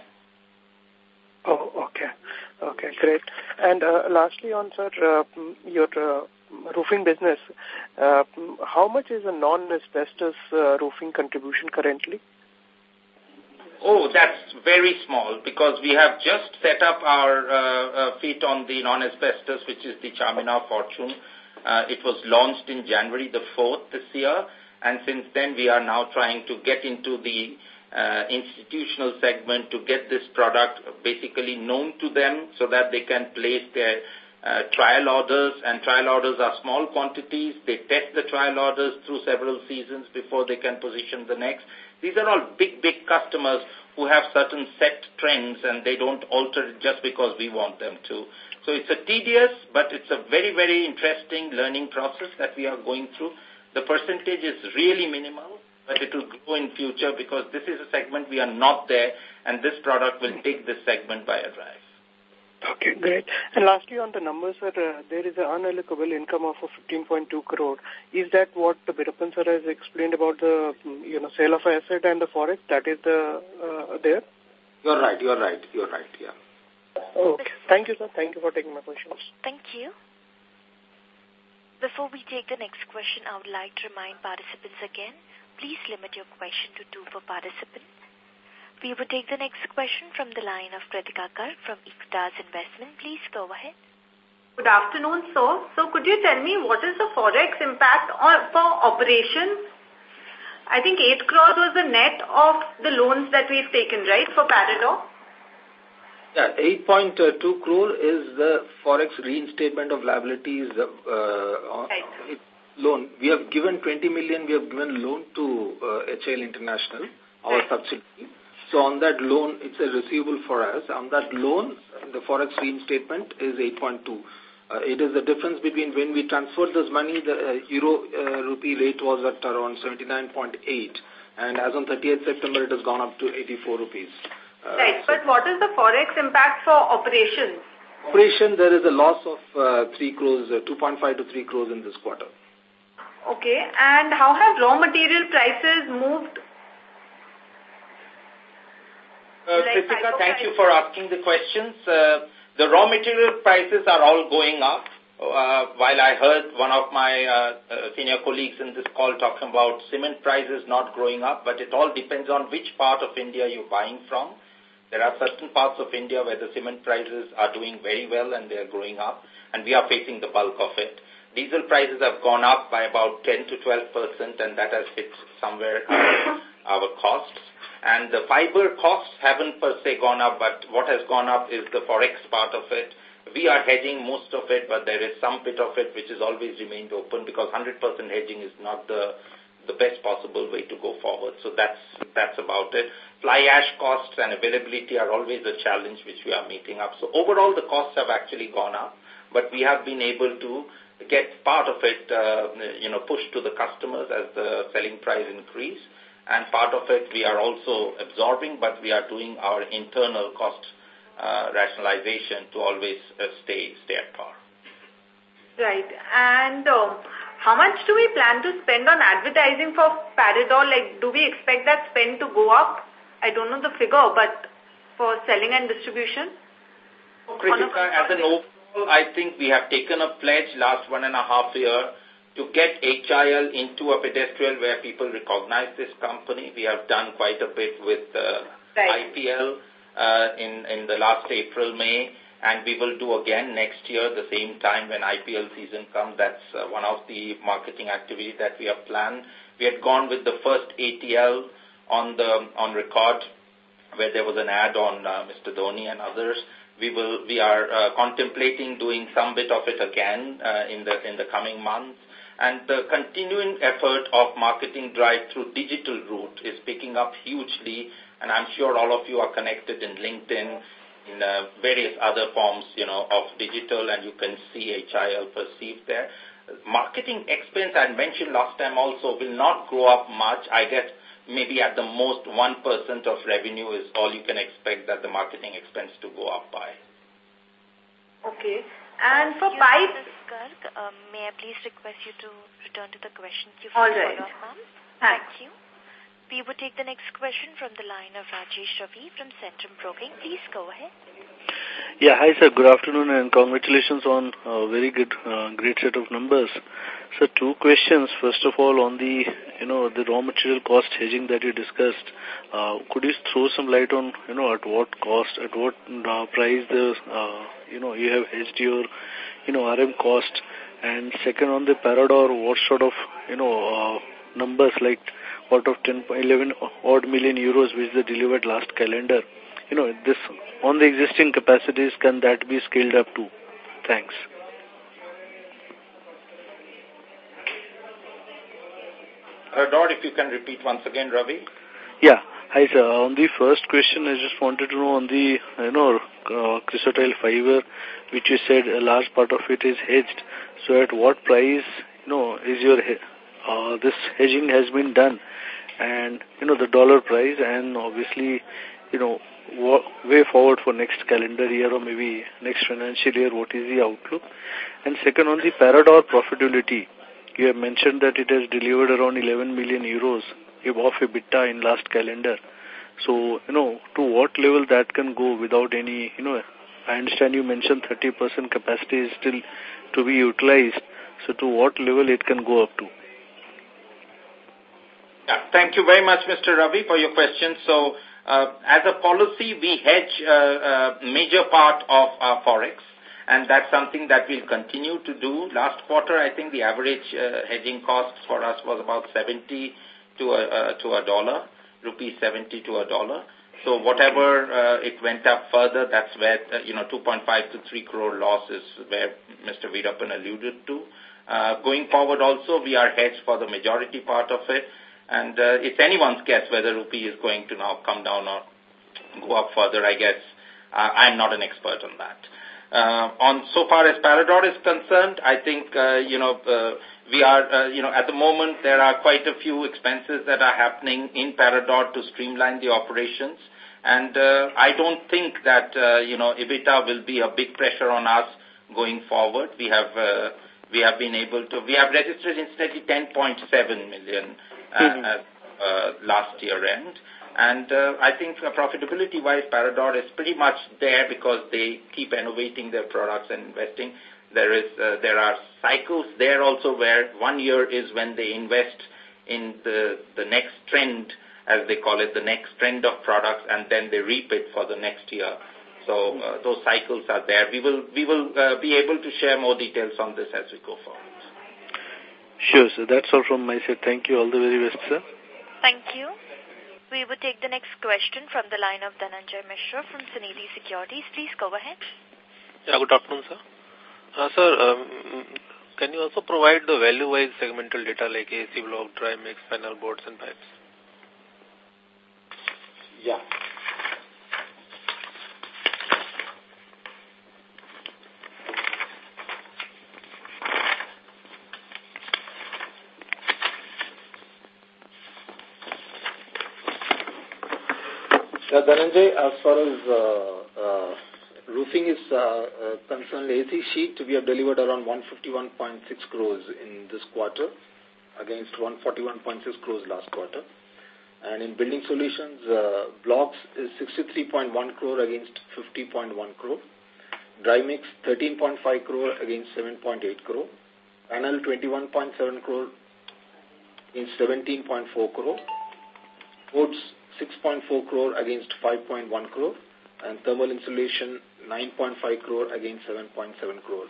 Oh, okay. Okay, great. And uh, lastly on, sir, uh, your uh, roofing business, uh, how much is a non-asbestos uh, roofing contribution currently? Oh, that's very small because we have just set up our uh, uh, feet on the non-asbestos, which is the Charminar Fortune. Uh, it was launched in January the 4th this year, and since then we are now trying to get into the uh, institutional segment to get this product basically known to them so that they can place their uh, trial orders, and trial orders are small quantities. They test the trial orders through several seasons before they can position the next. These are all big, big customers who have certain set trends and they don't alter it just because we want them to. So it's a tedious, but it's a very, very interesting learning process that we are going through. The percentage is really minimal, but it will grow in future because this is a segment we are not there and this product will take this segment by a drive. Okay, great. And lastly, on the numbers, sir, uh, there is an unallocable income of 15.2 crore. Is that what the Veerappan sir has explained about the, mm, you know, sale of asset and the forex? That is the uh, there? You're right, you're right, you're right, yeah. Okay. Thank you, sir. Thank you for taking my questions. Thank you. Before we take the next question, I would like to remind participants again, please limit your question to two per participant. We will take the next question from the line of Kritika Garg from Equitas Investment. Please go ahead. Good afternoon, sir. So could you tell me what is the forex impact on, for operations? I think 8 crores was the net of the loans that we've taken, right, for Parador? Yeah, 8.2 crore is the forex reinstatement of liabilities uh, right. loan. We have given 20 million, we have given loan to uh, HIL International, our right. subsidiary. So on that loan, it's a receivable for us. On that loan, the forex reinstatement is 8.2. Uh, it is the difference between when we transferred this money, the uh, euro uh, rupee rate was at around 79.8 and as on 30th September it has gone up to 84 rupees. Uh, right, but what is the forex impact for operations? Operation, there is a loss of uh, 3 crores, uh, 2.5 to 3 crores in this quarter. Okay, and how have raw material prices moved? Uh, like thank you for asking the questions. Uh, the raw material prices are all going up. Uh, while I heard one of my uh, uh, senior colleagues in this call talking about cement prices not growing up, but it all depends on which part of India you're buying from. There are certain parts of India where the cement prices are doing very well and they are growing up, and we are facing the bulk of it. Diesel prices have gone up by about 10 to 12 percent, and that has hit somewhere *coughs* our, costs. And the fiber costs haven't per se gone up, but what has gone up is the forex part of it. We are hedging most of it, but there is some bit of it which has always remained open because 100% hedging is not the the best possible way to go forward. So that's, that's about it. Fly ash costs and availability are always a challenge which we are meeting up. So overall the costs have actually gone up, but we have been able to get part of it, uh, you know, pushed to the customers as the selling price increase. And part of it we are also absorbing, but we are doing our internal cost uh, rationalization to always uh, stay, stay at par. Right. And um, how much do we plan to spend on advertising for Parador? Like, do we expect that spend to go up? I don't know the figure, but for selling and distribution? Kritika, as an overall, I think we have taken a pledge last one and a half year to get HIL into a pedestal where people recognize this company. We have done quite a bit with uh, right. IPL uh, in, in the last April, May and we will do again next year the same time when IPL season comes. That's uh, one of the marketing activities that we have planned. We had gone with the first ATL on the on record where there was an ad on uh, Mr. Dhoni and others. We will we are uh, contemplating doing some bit of it again uh, in the in the coming months. And the continuing effort of marketing drive through digital route is picking up hugely. And I'm sure all of you are connected in LinkedIn in uh, various other forms, you know, of digital and you can see HIL perceived there. Marketing expense I mentioned last time also will not grow up much. I guess maybe at the most 1% of revenue is all you can expect that the marketing expense to go up by. Okay. And for pipes... Garg, um, may I please request you to return to the question queue for All right. Thank you. We will take the next question from the line of Rajesh Ravi from Centrum Broking. Please go ahead. Yeah, hi sir. Good afternoon and congratulations on a very good, uh, great set of numbers. So two questions. First of all, on the, you know, the raw material cost hedging that you discussed, uh, could you throw some light on, you know, at what cost, at what uh, price the, uh, you know, you have hedged your, you know, RM cost? And second, on the Parador, what sort of, you know, uh, numbers like out of 10, 11 odd million euros which they delivered last calendar. You know, this on the existing capacities, can that be scaled up too? Thanks. Rod, if you can repeat once again, Ravi. Yeah. Hi, sir. On the first question, I just wanted to know on the, you know, uh, chrysotile fiber, which you said a large part of it is hedged. So at what price, you know, is your uh, this hedging has been done and, you know, the dollar price and obviously, you know, way forward for next calendar year or maybe next financial year, what is the outlook? And second, on the Parador profitability, you have mentioned that it has delivered around 11 million euros of EBITDA in last calendar. So, you know, to what level that can go without any, you know, I understand you mentioned 30% capacity is still to be utilized. So to what level it can go up to? Yeah, thank you very much, Mr. Ravi, for your question. So, uh, as a policy, we hedge a uh, uh, major part of our forex, and that's something that we'll continue to do. Last quarter, I think the average uh, hedging cost for us was about 70 to a, uh, to a dollar, rupee 70 to a dollar. So whatever uh, it went up further, that's where, uh, you know, 2.5 to 3 crore loss is where Mr. Veerappan alluded to. Uh, going forward also, we are hedged for the majority part of it. And uh, it's anyone's guess whether rupee is going to now come down or go up further, I guess. Uh, I'm not an expert on that. Uh, on so far as Parador is concerned, I think, uh, you know, uh, we are, uh, you know, at the moment there are quite a few expenses that are happening in Parador to streamline the operations. And uh, I don't think that, uh, you know, EBITDA will be a big pressure on us going forward. We have, uh, we have been able to, we have registered instead 10.7 million uh, mm -hmm. uh, last year end. And uh, I think profitability-wise, Parador is pretty much there because they keep innovating their products and investing. There is uh, there are cycles there also where one year is when they invest in the the next trend as they call it, the next trend of products, and then they reap it for the next year. So uh, those cycles are there. We will we will uh, be able to share more details on this as we go forward. Sure, sir. That's all from my side. Thank you. All the very best, sir. Thank you. We will take the next question from the line of Dhananjay Mishra from Sunidhi Securities. Please go ahead. Yeah, good afternoon, sir. Uh, sir, um, can you also provide the value-wise segmental data like AC block, dry mix, panel boards and pipes? Yeah. Uh, Dhananjay, as far as uh, uh, roofing is uh, uh, concerned, AC sheet, we have delivered around 151.6 crores in this quarter against 141.6 crores last quarter. And in building solutions, uh, blocks is 63.1 crore against 50.1 crore. Dry mix 13.5 crore against 7.8 crore. Panel 21.7 crore against 17.4 crore. Boards 6.4 crore against 5.1 crore. And thermal insulation 9.5 crore against 7.7 crore.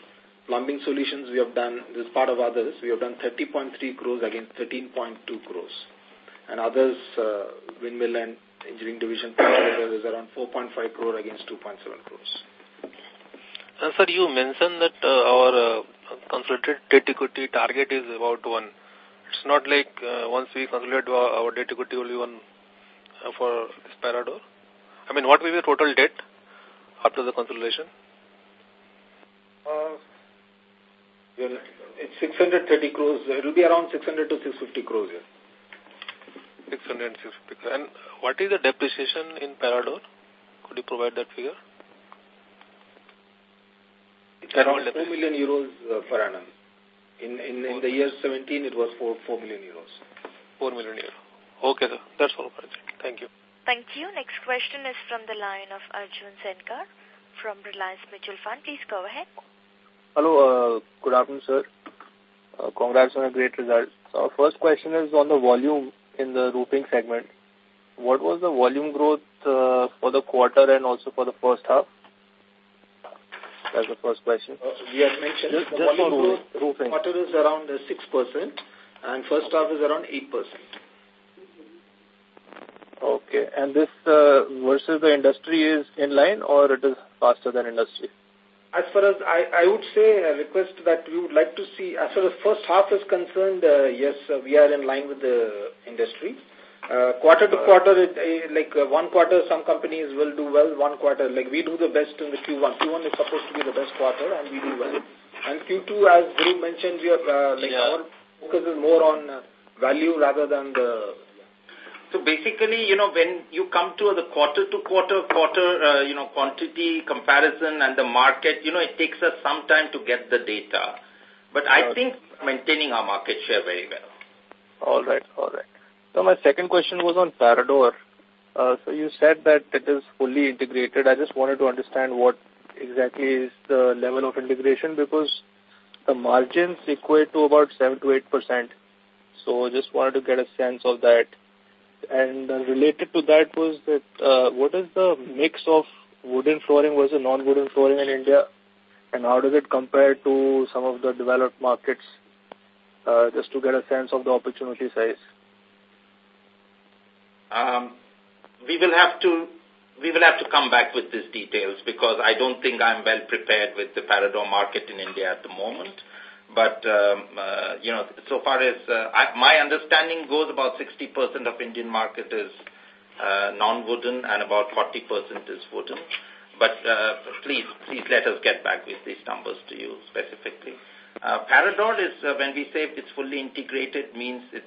Plumbing solutions we have done, this part of others, we have done 30.3 crores against 13.2 crores and others, uh, windmill and engineering division *coughs* is around 4.5 crore against 2.7 crores. And sir, you mentioned that uh, our uh, consolidated debt equity target is about one. It's not like uh, once we consolidate our, debt equity only one for this Parador. I mean, what will be the total debt after the consolidation? Uh, it's 630 crores. It will be around 600 to 650 crores. Yeah. 660. And what is the depreciation in Parador? Could you provide that figure? It's around 4 million euros uh, per annum. In, in, in the year 17, it was 4, 4 million euros. 4 million euros. Okay, sir. That's all. Thank you. Thank you. Next question is from the line of Arjun Senkar from Reliance Mutual Fund. Please go ahead. Hello. Uh, good afternoon, sir. Uh, congrats on a great result. So our first question is on the volume in the roofing segment. What was the volume growth uh, for the quarter and also for the first half? That's the first question. Uh, we have mentioned just, the just volume growth roofing. quarter is around 6% uh, and first half is around 8%. Okay. And this uh, versus the industry is in line or it is faster than industry? As far as I, I would say, a request that we would like to see, as far as first half is concerned, uh, yes, uh, we are in line with the industry. Uh, quarter to quarter, it, uh, like uh, one quarter, some companies will do well, one quarter, like we do the best in the Q1. Q1 is supposed to be the best quarter and we do well. And Q2, as Guru mentioned, we are, uh, like yeah. our focus is more on uh, value rather than the so basically, you know, when you come to the quarter to quarter, quarter, uh, you know, quantity comparison and the market, you know, it takes us some time to get the data. But I think maintaining our market share very well. All right, all right. So my second question was on Parador. Uh, so you said that it is fully integrated. I just wanted to understand what exactly is the level of integration because the margins equate to about 7 to 8%. So just wanted to get a sense of that. And uh, related to that was that uh, what is the mix of wooden flooring versus non-wooden flooring in India and how does it compare to some of the developed markets uh, just to get a sense of the opportunity size? Um, we will have to we will have to come back with these details because I don't think I'm well prepared with the Parador market in India at the moment. But, um, uh, you know, so far as uh, I, my understanding goes, about 60% of Indian market is uh, non-wooden and about 40% is wooden. But uh, please, please let us get back with these numbers to you specifically. Uh, Parador is, uh, when we say it's fully integrated, means it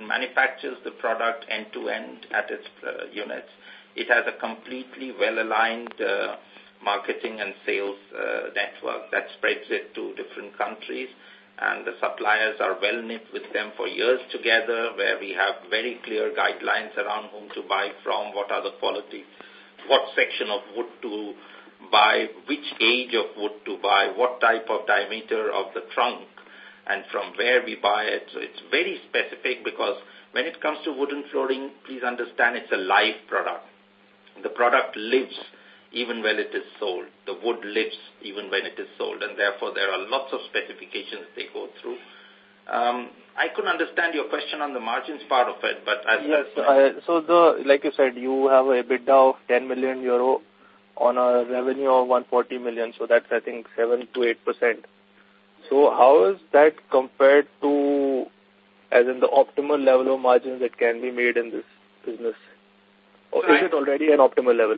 manufactures the product end-to-end -end at its uh, units. It has a completely well-aligned uh, marketing and sales uh, network that spreads it to different countries. And the suppliers are well knit with them for years together, where we have very clear guidelines around whom to buy from, what are the quality, what section of wood to buy, which age of wood to buy, what type of diameter of the trunk, and from where we buy it. So it's very specific because when it comes to wooden flooring, please understand it's a live product. The product lives even when it is sold. The wood lives even when it is sold, and therefore there are lots of specifications they go through. Um, I couldn't understand your question on the margins part of it, but as yes, I, so the like you said, you have a EBITDA of 10 million euro on a revenue of 140 million, so that's I think 7 to 8 percent. So how is that compared to, as in the optimal level of margins that can be made in this business? Or is it already an optimal level?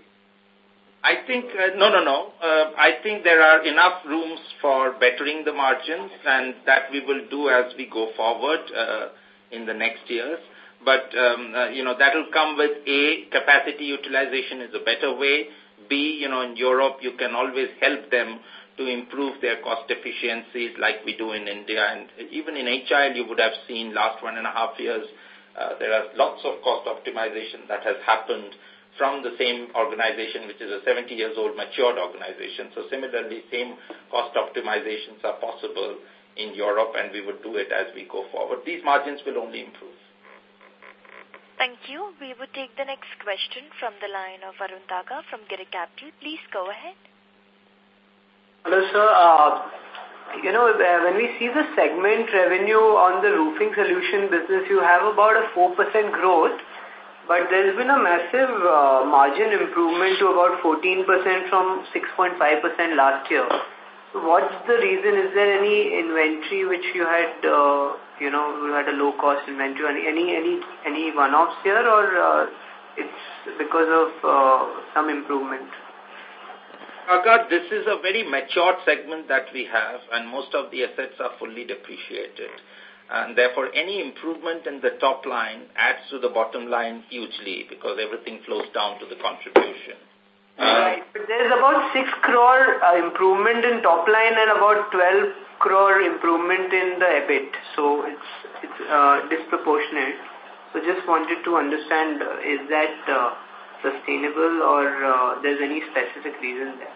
I think, uh, no, no, no. Uh, I think there are enough rooms for bettering the margins and that we will do as we go forward uh, in the next years. But, um, uh, you know, that will come with A, capacity utilization is a better way. B, you know, in Europe, you can always help them to improve their cost efficiencies like we do in India. And even in HIL, you would have seen last one and a half years, uh, there are lots of cost optimization that has happened from the same organization, which is a 70 years old matured organization. So similarly, same cost optimizations are possible in Europe and we would do it as we go forward. These margins will only improve. Thank you. We would take the next question from the line of Arun Daga from Girik Capital. Please go ahead. Hello, sir. Uh, you know, uh, when we see the segment revenue on the roofing solution business, you have about a 4% growth but there's been a massive uh, margin improvement to about 14% from 6.5% last year. So what's the reason? Is there any inventory which you had, uh, you know, you had a low cost inventory? Any any any one-offs here, or uh, it's because of uh, some improvement? Agad, this is a very mature segment that we have, and most of the assets are fully depreciated and therefore any improvement in the top line adds to the bottom line hugely because everything flows down to the contribution. Right, but there's about 6 crore uh, improvement in top line and about 12 crore improvement in the EBIT. So it's, it's uh, disproportionate. So just wanted to understand, uh, is that uh, sustainable or uh, there's any specific reason there?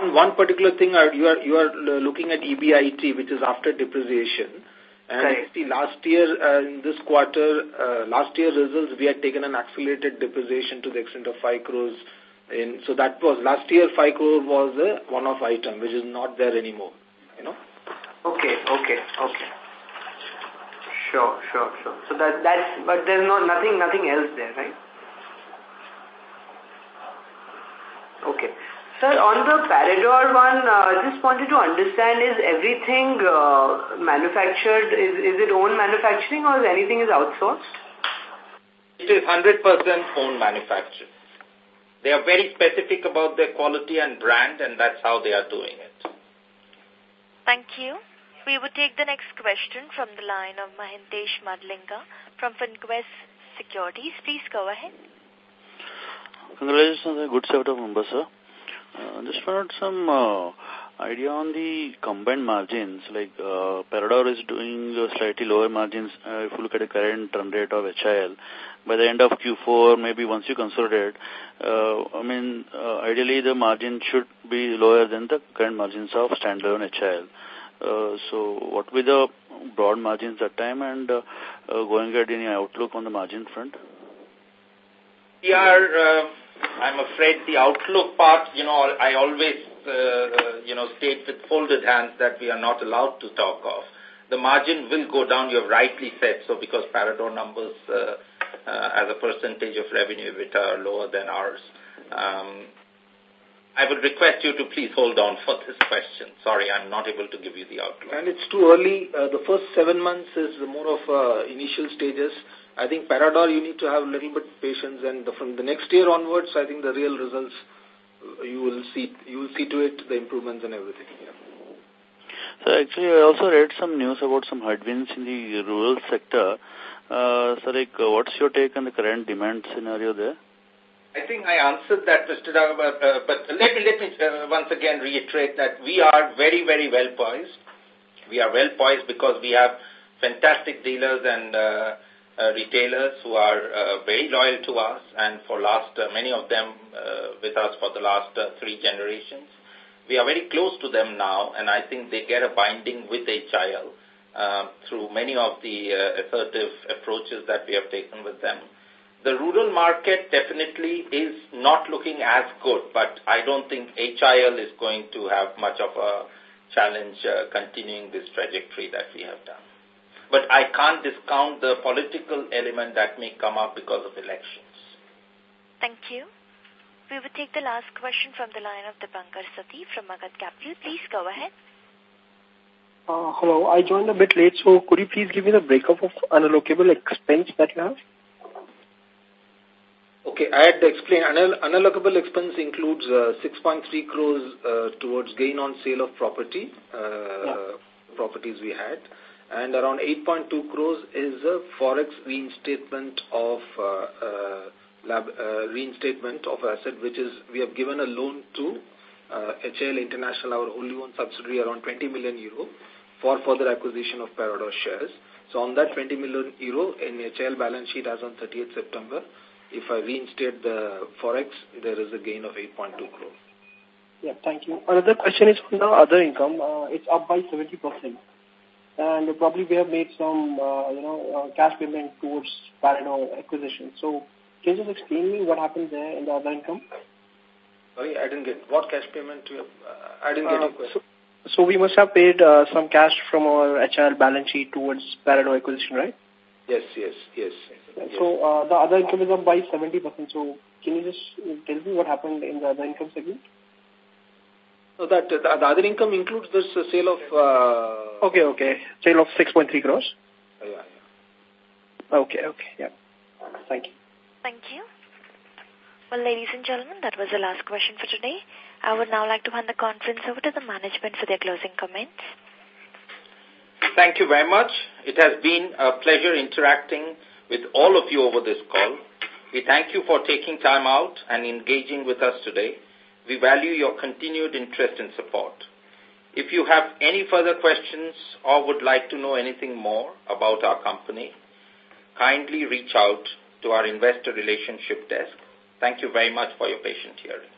One particular thing, uh, you are you are looking at EBIT, which is after depreciation. And right. see, last year, uh, in this quarter, uh, last year results, we had taken an accelerated depreciation to the extent of 5 crores. In, so that was, last year 5 crore was a one-off item, which is not there anymore, you know. Okay, okay, okay. Sure, sure, sure. So that, that's, but there's no, nothing, nothing else there, right? Okay. Sir, on the Parador one, I uh, just wanted to understand, is everything uh, manufactured, is, is it own manufacturing or is anything is outsourced? It is 100% own manufacturing. They are very specific about their quality and brand and that's how they are doing it. Thank you. We would take the next question from the line of Mahintesh Madlinga from Finquest Securities. Please go ahead. Congratulations on a good set of numbers, sir. Uh, just wanted some uh, idea on the combined margins, like uh, is doing uh, slightly lower margins uh, if you look at the current run rate of HIL. By the end of Q4, maybe once you consolidate, uh, I mean, uh, ideally the margin should be lower than the current margins of standalone HIL. Uh, so what will be the broad margins at time and uh, uh, going ahead any outlook on the margin front? We are, uh, I'm afraid the outlook part, you know, I always, uh, you know, state with folded hands that we are not allowed to talk of. The margin will go down, you have rightly said, so because Parador numbers uh, uh, as a percentage of revenue EBITDA are lower than ours. Um, I would request you to please hold on for this question. Sorry, I'm not able to give you the outlook. And it's too early. Uh, the first seven months is more of uh, initial stages. I think Parador, you need to have a little bit patience, and the, from the next year onwards, I think the real results uh, you will see. You will see to it the improvements and everything. Yeah. So actually, I also read some news about some headwinds in the rural sector. Uh, so, like, uh, what's your take on the current demand scenario there? I think I answered that, Mr. Dagba, uh, but let me, let me uh, once again reiterate that we are very, very well poised. We are well poised because we have fantastic dealers and uh, retailers who are uh, very loyal to us and for last, uh, many of them uh, with us for the last uh, three generations. We are very close to them now and I think they get a binding with HIL uh, through many of the uh, assertive approaches that we have taken with them the rural market definitely is not looking as good, but I don't think HIL is going to have much of a challenge uh, continuing this trajectory that we have done. But I can't discount the political element that may come up because of elections. Thank you. We will take the last question from the line of Dipankar Sati from Magat Capital. Please go ahead. Uh, hello, I joined a bit late, so could you please give me the breakup of unallocable expense that you have? Okay, I had to explain. unallocable expense includes uh, 6.3 crores uh, towards gain on sale of property, uh, yeah. properties we had, and around 8.2 crores is a forex reinstatement of uh, uh, lab, uh, reinstatement of asset, which is we have given a loan to uh, HIL International, our wholly owned subsidiary, around 20 million euro for further acquisition of Parador shares. So on that 20 million euro in HIL balance sheet as on 30th September, if I reinstate the forex, there is a gain of 8.2 crores. Yeah, thank you. Another question is on the other income. Uh, it's up by 70%. And probably we have made some, uh, you know, uh, cash payment towards Parador acquisition. So can you just explain me what happened there in the other income? Sorry, I didn't get what cash payment you uh, I didn't get uh, your question. So, so we must have paid uh, some cash from our HIL balance sheet towards Parador acquisition, right? Yes, yes, yes. So uh, the other income is up by 70%. So can you just tell me what happened in the other income segment? So that uh, the other income includes this uh, sale of... Uh, okay, okay. Sale of 6.3 crores? Yeah, yeah. Okay, okay, yeah. Thank you. Thank you. Well, ladies and gentlemen, that was the last question for today. I would now like to hand the conference over to the management for their closing comments. Thank you very much. It has been a pleasure interacting with all of you over this call. We thank you for taking time out and engaging with us today. We value your continued interest and support. If you have any further questions or would like to know anything more about our company, kindly reach out to our investor relationship desk. Thank you very much for your patient hearing.